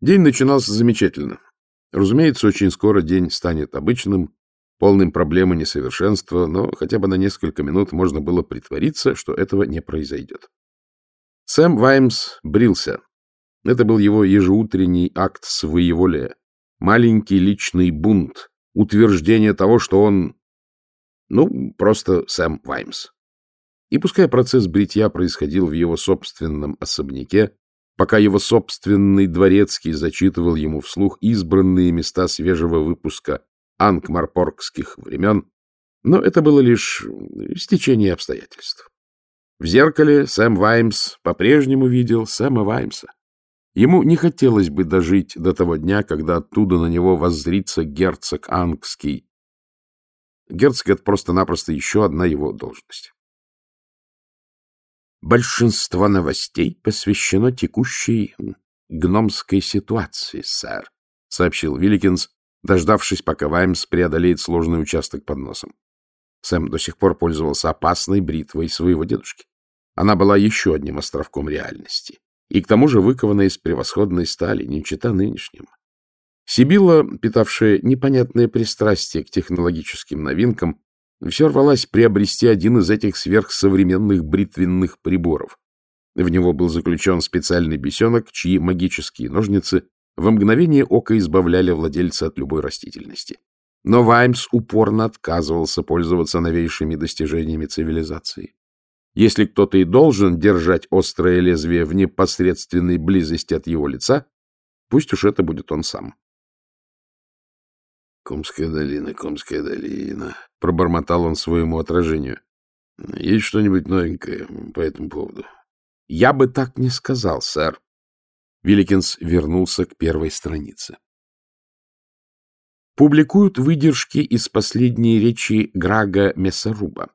День начинался замечательно. Разумеется, очень скоро день станет обычным, полным проблем и несовершенства, но хотя бы на несколько минут можно было притвориться, что этого не произойдет. Сэм Ваймс брился. Это был его ежеутренний акт своеволия, маленький личный бунт, утверждение того, что он... Ну, просто Сэм Ваймс. И пускай процесс бритья происходил в его собственном особняке, пока его собственный дворецкий зачитывал ему вслух избранные места свежего выпуска анкмарпоргских времен, но это было лишь э, стечение обстоятельств. В зеркале Сэм Ваймс по-прежнему видел Сэма Ваймса. Ему не хотелось бы дожить до того дня, когда оттуда на него воззрится герцог Ангский. Герцог — это просто-напросто еще одна его должность. Большинство новостей посвящено текущей гномской ситуации, сэр, — сообщил Вилликинс, дождавшись, пока Ваймс преодолеет сложный участок под носом. Сэм до сих пор пользовался опасной бритвой своего дедушки. Она была еще одним островком реальности, и к тому же выкована из превосходной стали, не чита нынешним. Сибилла, питавшая непонятное пристрастие к технологическим новинкам, все рвалась приобрести один из этих сверхсовременных бритвенных приборов. В него был заключен специальный бесенок, чьи магические ножницы во мгновение ока избавляли владельца от любой растительности. Но Ваймс упорно отказывался пользоваться новейшими достижениями цивилизации. Если кто-то и должен держать острое лезвие в непосредственной близости от его лица, пусть уж это будет он сам. Комская долина, Комская долина. Пробормотал он своему отражению. Есть что-нибудь новенькое по этому поводу? Я бы так не сказал, сэр. Вилликинс вернулся к первой странице. Публикуют выдержки из последней речи Грага Месоруба.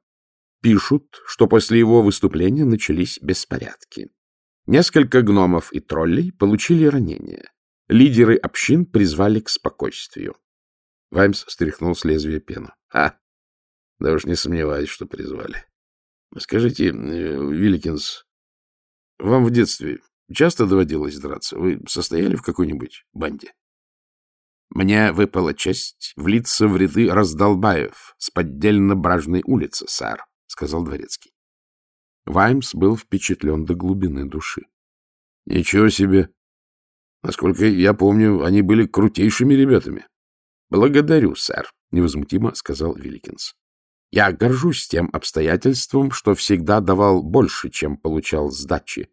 Пишут, что после его выступления начались беспорядки. Несколько гномов и троллей получили ранения. Лидеры общин призвали к спокойствию. Ваймс стряхнул с лезвия пену. — А, да уж не сомневаюсь, что призвали. — Скажите, э, Вилликинс, вам в детстве часто доводилось драться? Вы состояли в какой-нибудь банде? — Мне выпала честь влиться в ряды раздолбаев с поддельно-бражной улицы, сэр, — сказал дворецкий. Ваймс был впечатлен до глубины души. — Ничего себе! Насколько я помню, они были крутейшими ребятами. — «Благодарю, сэр», — невозмутимо сказал Вилликинс. «Я горжусь тем обстоятельством, что всегда давал больше, чем получал сдачи,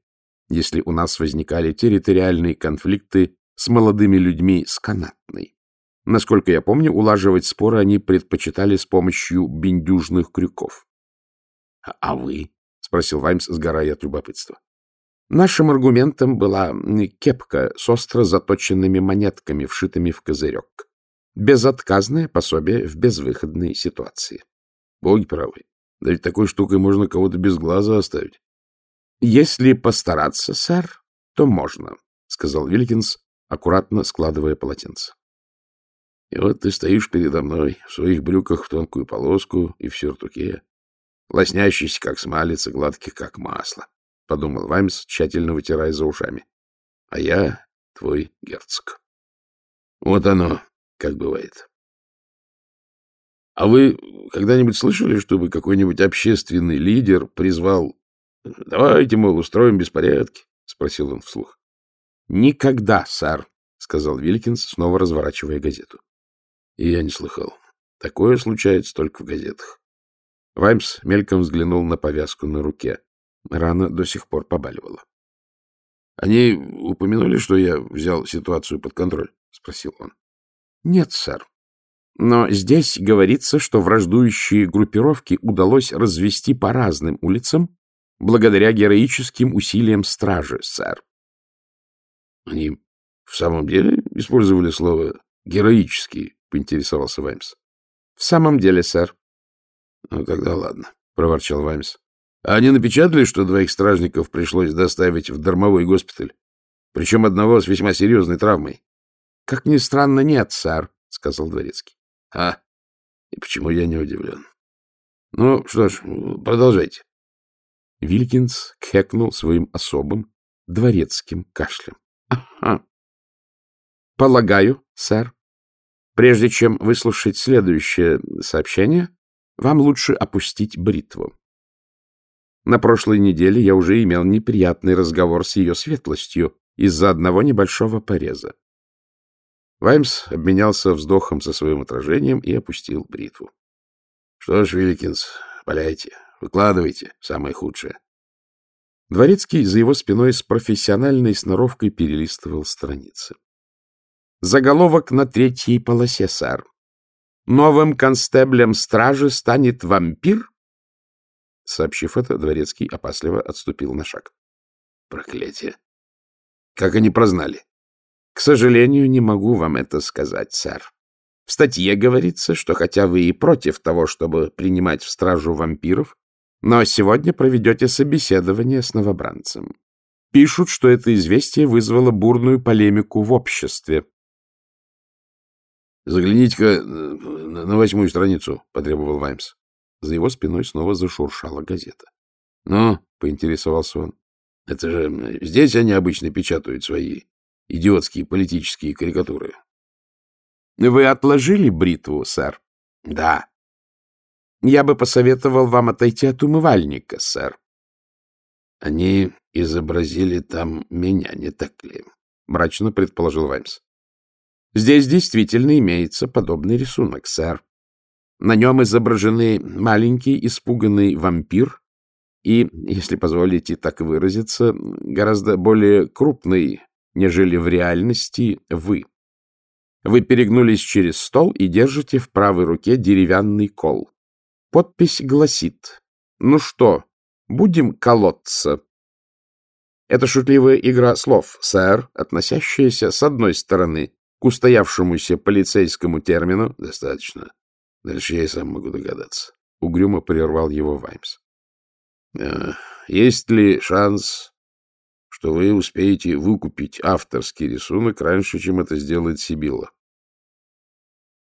если у нас возникали территориальные конфликты с молодыми людьми с канатной. Насколько я помню, улаживать споры они предпочитали с помощью биндюжных крюков». «А вы?» — спросил Ваймс, сгорая от любопытства. Нашим аргументом была кепка с остро заточенными монетками, вшитыми в козырек безотказное пособие в безвыходной ситуации. Боги правы. Да ведь такой штукой можно кого-то без глаза оставить. Если постараться, сэр, то можно, сказал Вилькинс, аккуратно складывая полотенце. И вот ты стоишь передо мной в своих брюках в тонкую полоску и в сюртуке, лоснящийся, как смалец, и гладкий, как масло, — подумал Ваймс, тщательно вытирая за ушами. А я твой герцог. Вот оно, как бывает. А вы когда-нибудь слышали, чтобы какой-нибудь общественный лидер призвал «Давайте, мол, устроим беспорядки?» — спросил он вслух. «Никогда, сэр», — сказал Вилькинс, снова разворачивая газету. И я не слыхал. Такое случается только в газетах. Ваймс мельком взглянул на повязку на руке. Рана до сих пор побаливала. — Они упомянули, что я взял ситуацию под контроль? — спросил он. Нет, сэр. Но здесь говорится, что враждующие группировки удалось развести по разным улицам благодаря героическим усилиям стражи, сэр. Они в самом деле использовали слово «героические», — поинтересовался Ваймс. — В самом деле, сэр. — Ну, тогда ладно, — проворчал Ваймс. — А они напечатали, что двоих стражников пришлось доставить в дармовой госпиталь? Причем одного с весьма серьезной травмой. Как ни странно, нет, сэр, — сказал дворецкий. — А, и почему я не удивлен? — Ну, что ж, продолжайте. Вилькинс кхекнул своим особым дворецким кашлем. — Ага. — Полагаю, сэр, прежде чем выслушать следующее сообщение, вам лучше опустить бритву. На прошлой неделе я уже имел неприятный разговор с ее светлостью из-за одного небольшого пореза. Ваймс обменялся вздохом со своим отражением и опустил бритву. — Что ж, Вилликинс, валяйте, выкладывайте самое худшее. Дворецкий за его спиной с профессиональной сноровкой перелистывал страницы. Заголовок на третьей полосе, сэр. Новым констеблем стражи станет вампир? Сообщив это, Дворецкий опасливо отступил на шаг. Проклятие! Как они прознали? К сожалению, не могу вам это сказать, сэр. В статье говорится, что хотя вы и против того, чтобы принимать в стражу вампиров, но сегодня проведете собеседование с новобранцем. Пишут, что это известие вызвало бурную полемику в обществе. «Загляните-ка э, на восьмую страницу», — потребовал Ваймс. За его спиной снова зашуршала газета. «Ну», — поинтересовался он, — «это же здесь они обычно печатают свои идиотские политические карикатуры. Вы отложили бритву, сэр? Да. Я бы посоветовал вам отойти от умывальника, сэр. Они изобразили там меня, не так ли? Мрачно предположил Ваймс. Здесь действительно имеется подобный рисунок, сэр. На нем изображены маленький испуганный вампир и, если позволите так выразиться, гораздо более крупный нежели в реальности вы. Вы перегнулись через стол и держите в правой руке деревянный кол. Подпись гласит «Ну что, будем колоться?» Это шутливая игра слов, сэр, относящаяся, с одной стороны, к устоявшемуся полицейскому термину «достаточно». Дальше я и сам могу догадаться. Угрюмо прервал его Ваймс. «Э, «Есть ли шанс, что вы успеете выкупить авторский рисунок раньше, чем это сделает Сибилла.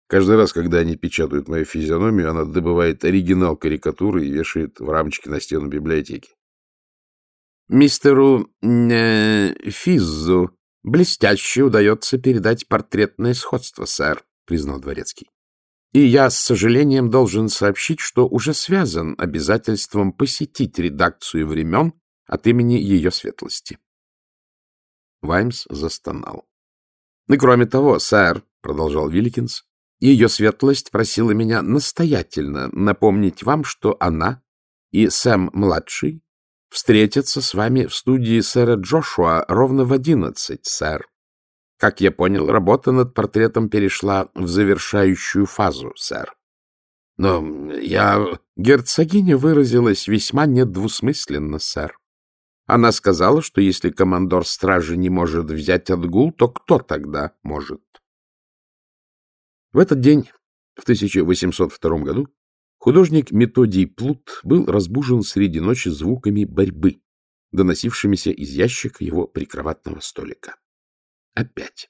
Каждый раз, когда они печатают мою физиономию, она добывает оригинал карикатуры и вешает в рамочке на стену библиотеки. Мистеру э, Физзу блестяще удается передать портретное сходство, сэр, признал дворецкий. И я с сожалением должен сообщить, что уже связан обязательством посетить редакцию времен, от имени ее светлости. Ваймс застонал. — Ну кроме того, сэр, — продолжал Вилликинс, — ее светлость просила меня настоятельно напомнить вам, что она и Сэм-младший встретятся с вами в студии сэра Джошуа ровно в одиннадцать, сэр. Как я понял, работа над портретом перешла в завершающую фазу, сэр. Но я... Герцогиня выразилась весьма недвусмысленно, сэр. А она сказала, что если командор стражи не может взять отгул, то кто тогда может? В этот день, в 1802 году, художник Методий Плут был разбужен среди ночи звуками борьбы, доносившимися из ящика его прикроватного столика. Опять.